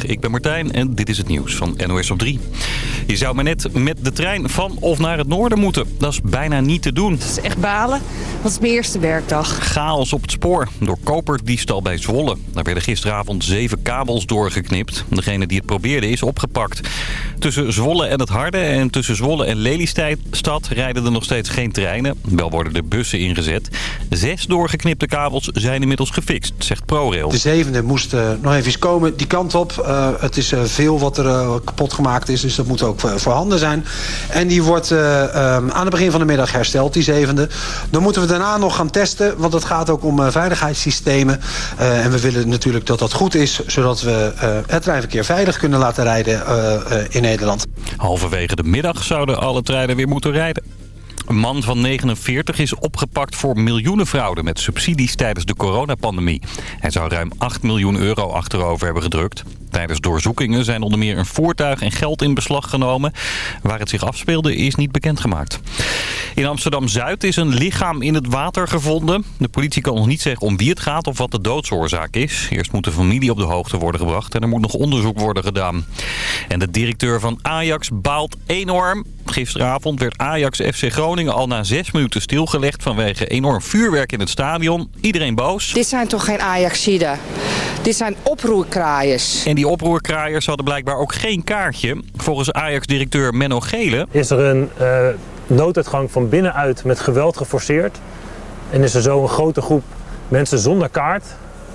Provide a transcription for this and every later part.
Goedemiddag, ik ben Martijn en dit is het nieuws van NOS op 3. Je zou maar net met de trein van of naar het noorden moeten. Dat is bijna niet te doen. Het is echt balen, want het is mijn eerste werkdag. Chaos op het spoor door koperdiefstal bij Zwolle. Daar werden gisteravond zeven kabels doorgeknipt. Degene die het probeerde is opgepakt. Tussen Zwolle en het Harde en tussen Zwolle en Lelystad rijden er nog steeds geen treinen. Wel worden er bussen ingezet. Zes doorgeknipte kabels zijn inmiddels gefixt, zegt ProRail. De zevende moest uh, nog even komen die kant op. Uh, het is uh, veel wat er kapot gemaakt is, dus dat moet ook voorhanden zijn. En die wordt um, aan het begin van de middag hersteld, die zevende. Dan moeten we daarna nog gaan testen, want het gaat ook om veiligheidssystemen. en we willen natuurlijk dat dat goed is, zodat we het treinverkeer veilig kunnen laten rijden in Nederland. Halverwege de middag zouden alle treinen weer moeten rijden. Een man van 49 is opgepakt voor miljoenenfraude met subsidies tijdens de coronapandemie. Hij zou ruim 8 miljoen euro achterover hebben gedrukt. Tijdens doorzoekingen zijn onder meer een voertuig en geld in beslag genomen. Waar het zich afspeelde is niet bekendgemaakt. In Amsterdam-Zuid is een lichaam in het water gevonden. De politie kan nog niet zeggen om wie het gaat of wat de doodsoorzaak is. Eerst moet de familie op de hoogte worden gebracht en er moet nog onderzoek worden gedaan. En de directeur van Ajax baalt enorm. Gisteravond werd Ajax FC Groningen al na zes minuten stilgelegd vanwege enorm vuurwerk in het stadion. Iedereen boos. Dit zijn toch geen Ajaxiden? Dit zijn oproerkraaiers. En die oproerkraaiers hadden blijkbaar ook geen kaartje. Volgens Ajax-directeur Menno Gele... Is er een uh, nooduitgang van binnenuit met geweld geforceerd. En is er zo een grote groep mensen zonder kaart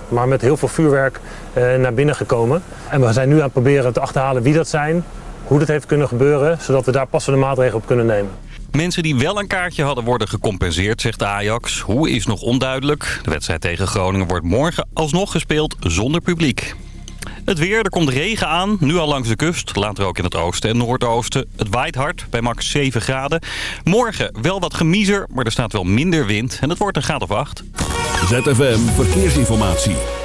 maar met heel veel vuurwerk uh, naar binnen gekomen. En we zijn nu aan het proberen te achterhalen wie dat zijn, hoe dat heeft kunnen gebeuren, zodat we daar passende maatregelen op kunnen nemen. Mensen die wel een kaartje hadden worden gecompenseerd, zegt Ajax. Hoe is nog onduidelijk. De wedstrijd tegen Groningen wordt morgen alsnog gespeeld zonder publiek. Het weer, er komt regen aan, nu al langs de kust, later ook in het oosten en noordoosten. Het waait hard, bij max 7 graden. Morgen wel wat gemiezer, maar er staat wel minder wind en het wordt een graad of 8. ZFM Verkeersinformatie.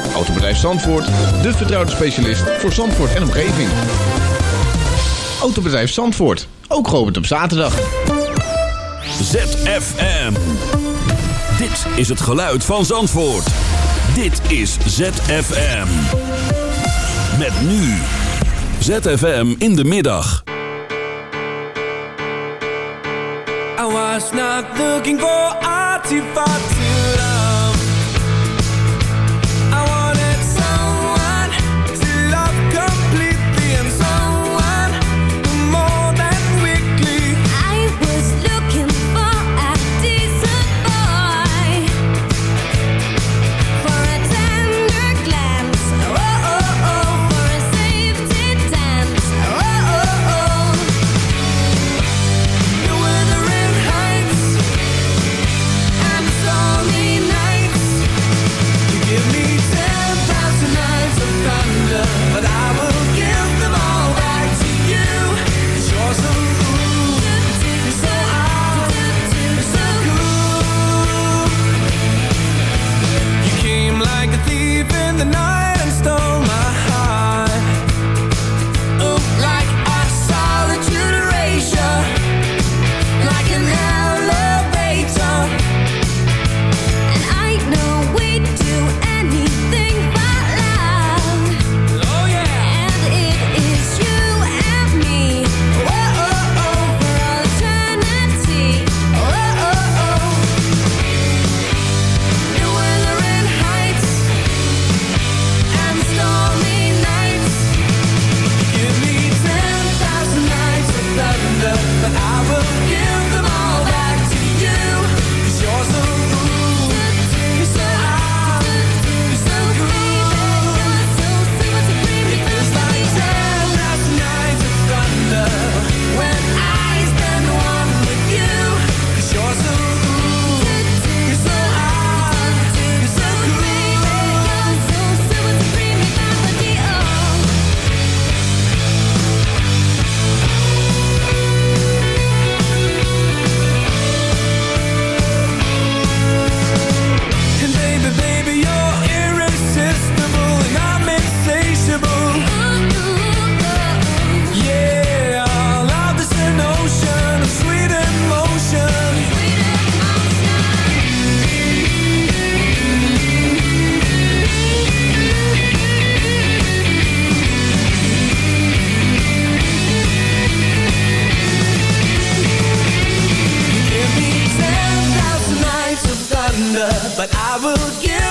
Autobedrijf Zandvoort, de vertrouwde specialist voor Zandvoort en omgeving. Autobedrijf Zandvoort, ook geopend op zaterdag. ZFM. Dit is het geluid van Zandvoort. Dit is ZFM. Met nu. ZFM in de middag. I was not looking for artifacts surrender, but I will give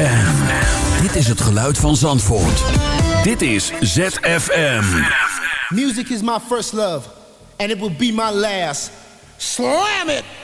ZFM. Dit is het geluid van Zandvoort. Dit is ZFM. Music is my first love. And it will be my last. Slam it!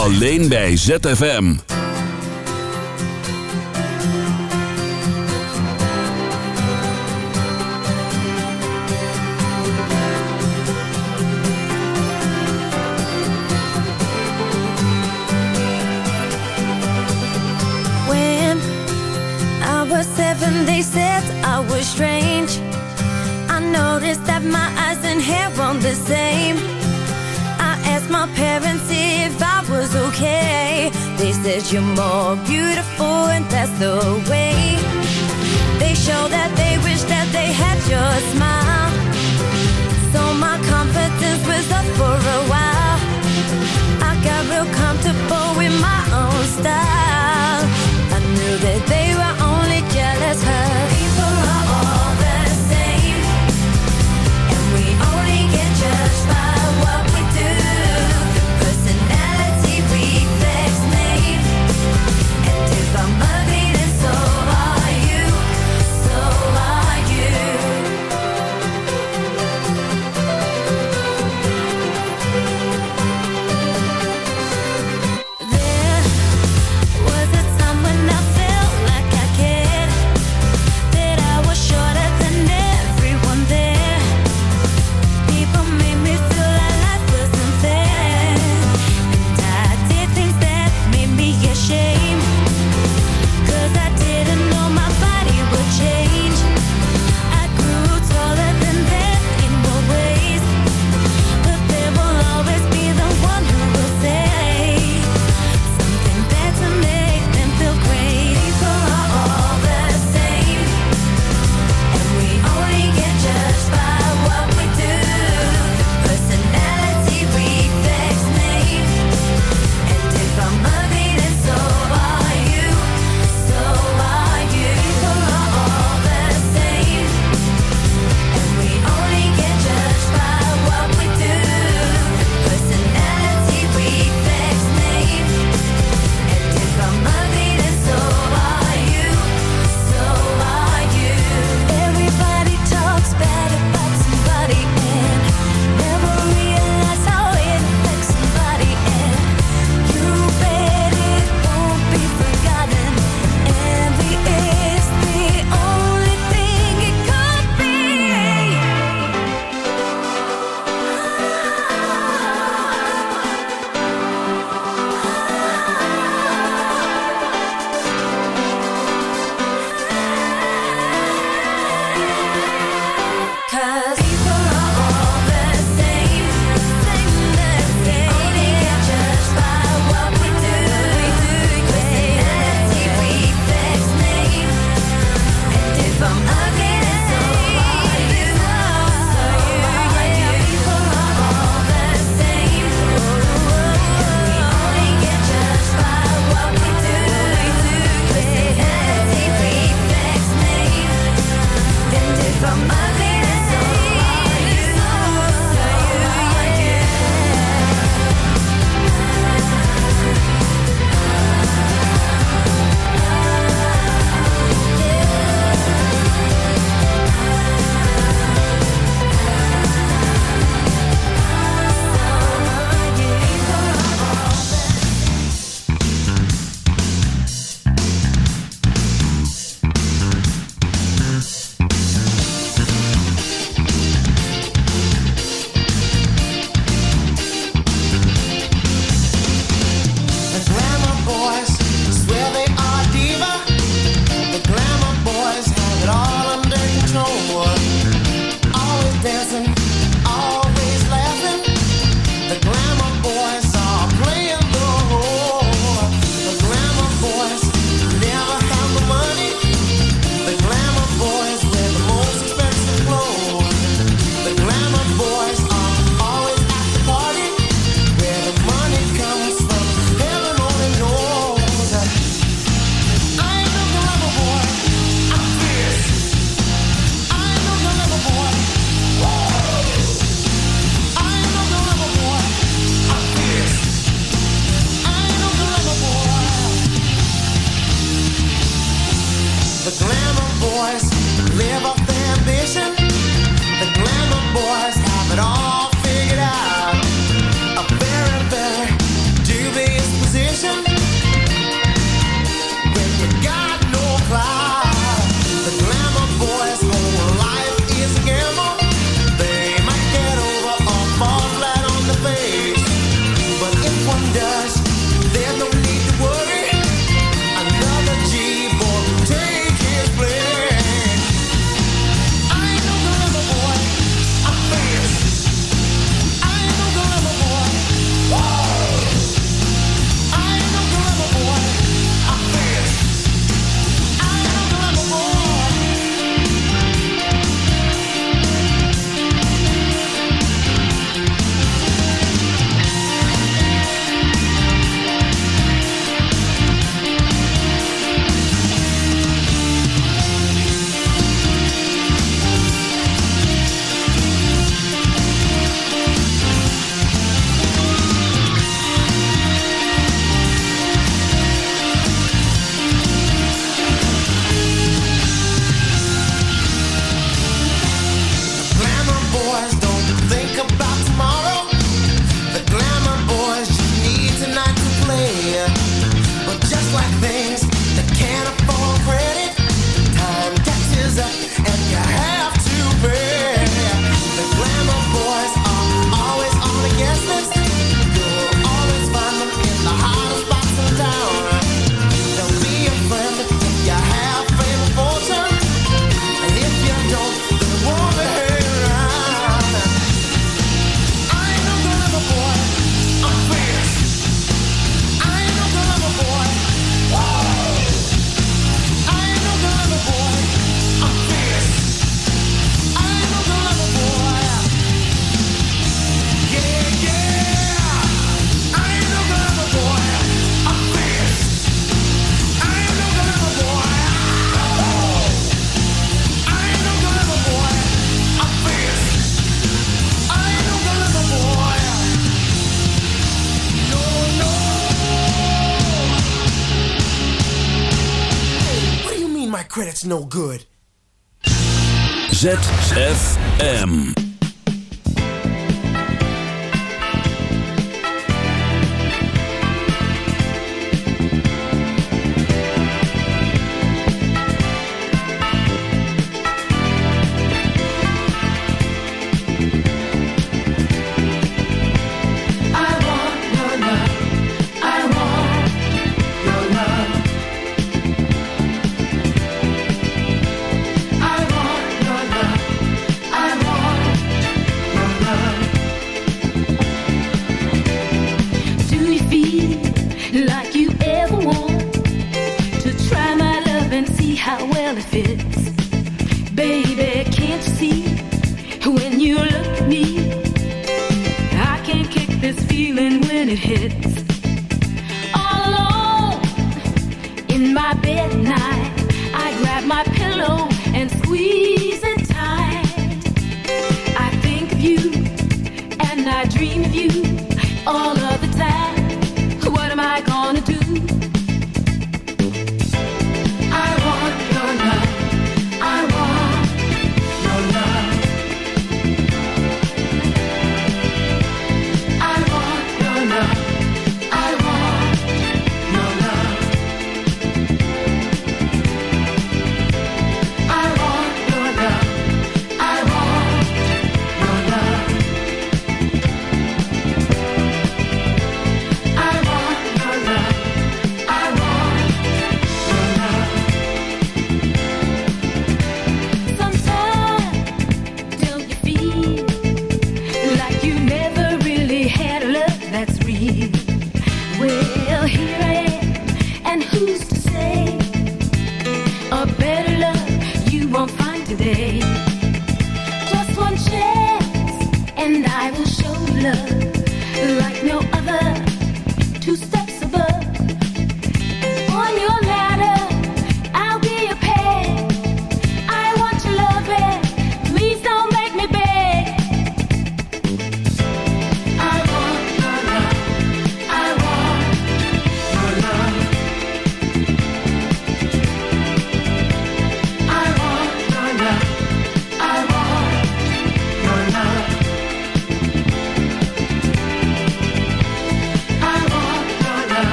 Alleen bij ZFM. When I was seven, they said I was strange. I noticed that my eyes and hair weren't the same. My parents if I was okay. They said you're more beautiful, and that's the way. They show that they wish that they had your smile. So my confidence was up for a while. I got real comfortable with my own style. I knew that they were only jealous. Her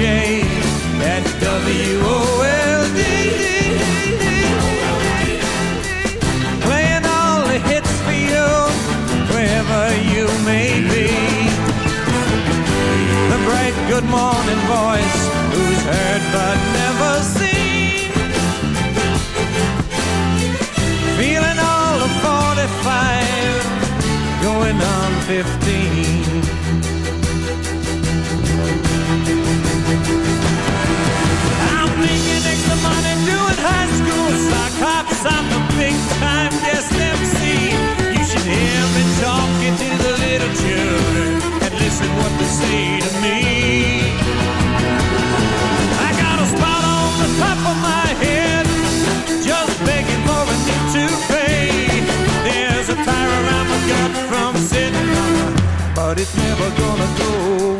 Morning DJ at WOLD. Playing all the hits for you, wherever you may be. The bright good morning voice, who's heard but never seen. Feeling all of 45, going on 15. But it's never gonna go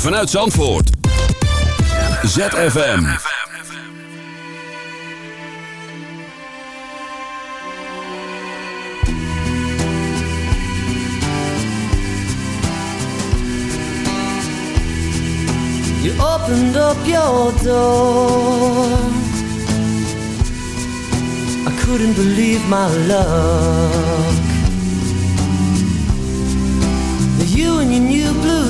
vanuit Zandvoort. ZFM. You opened up your door. I couldn't believe my luck.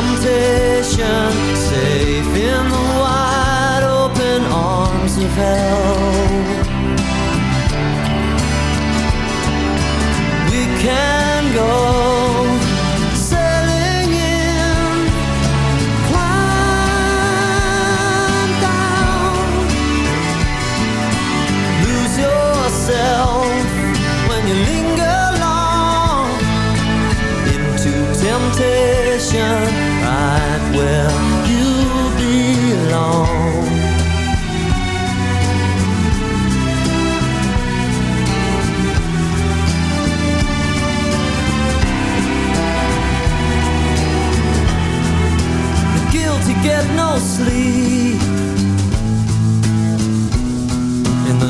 temptation, safe in the wide open arms of hell.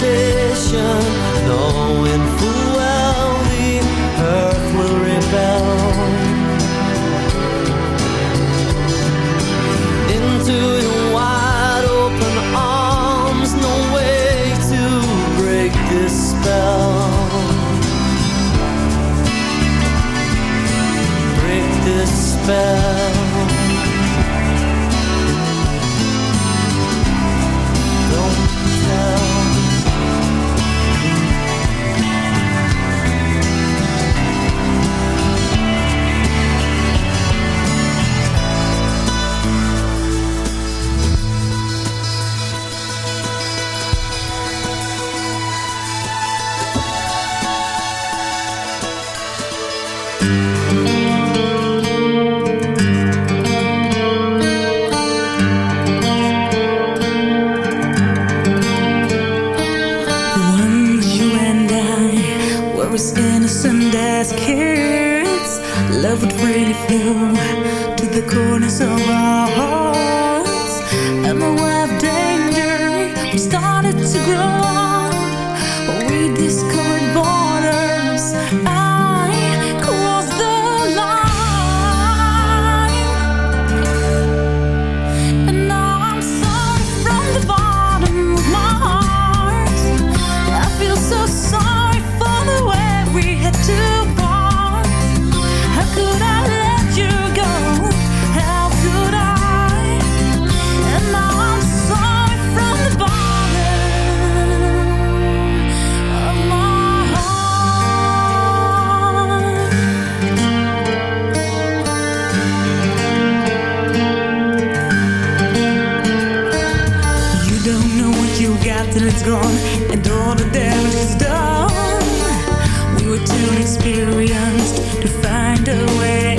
Temptation, And all the damage done. We were too experienced to find a way.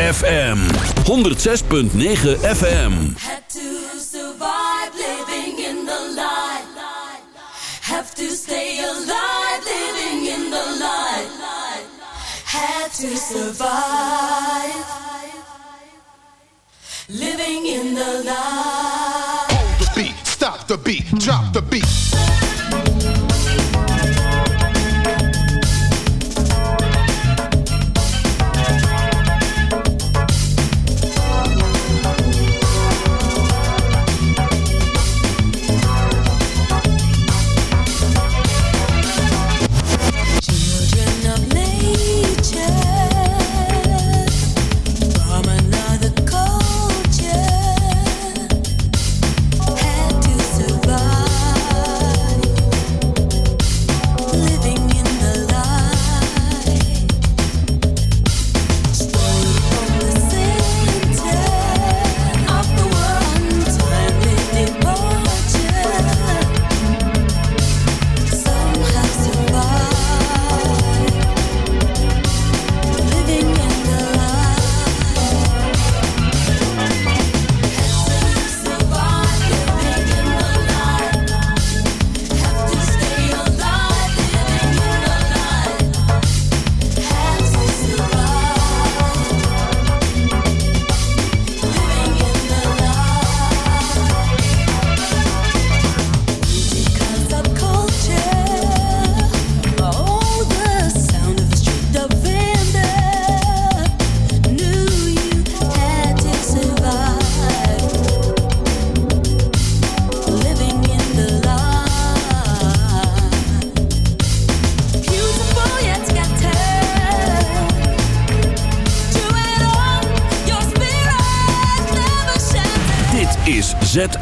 ZFM 106.9 FM.